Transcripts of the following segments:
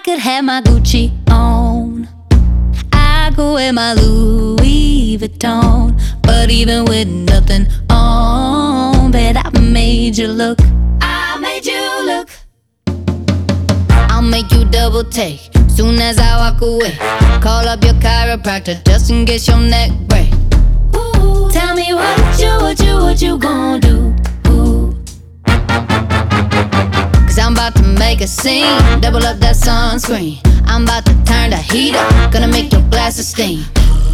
I could have my Gucci on. I go wear my Louis Vuitton. But even with nothing on, bet I made you look. I made you look. I'll make you double take soon as I walk away. Call up your chiropractor just in case your neck break. Ooh, tell me what you, Cause I'm about to make a scene, double up that sunscreen. I'm about to turn the heat up, gonna make your glasses steam.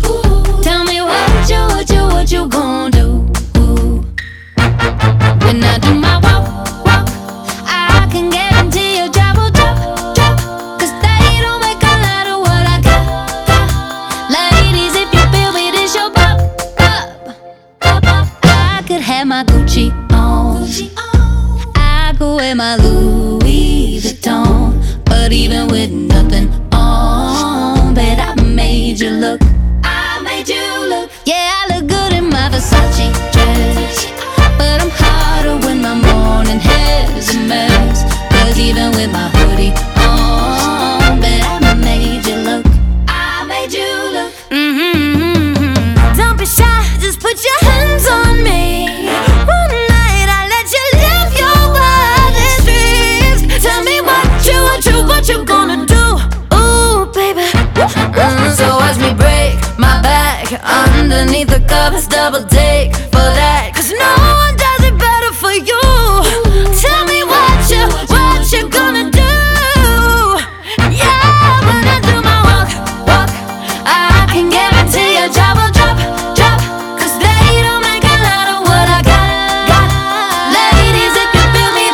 Ooh, tell me what you, what you, what you gonna do? Ooh. When I do my walk, walk, I can guarantee your job will drop, drop. Cause they don't make a lot of what I got, got. Ladies, if you feel me, this your pop, pop, pop, pop. I could have my Gucci. Wear my Louis Vuitton. But even with nothing on, bet I made you look. I made you look. Yeah, I look good in my Versace dress. But I'm hotter when my morning hair's a mess. Cause even with my the covers, double take for that. Cause no one does it better for you. Tell me what you, what you gonna do? Yeah, when I do my walk, walk, I can guarantee your drop, drop. Cause they don't make a lot of what I got. Ladies, if you feel me.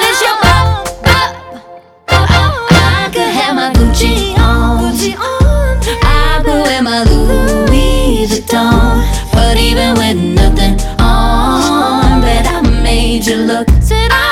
I could have my Gucci on. I could wear my Louis Vuitton. you look. Said I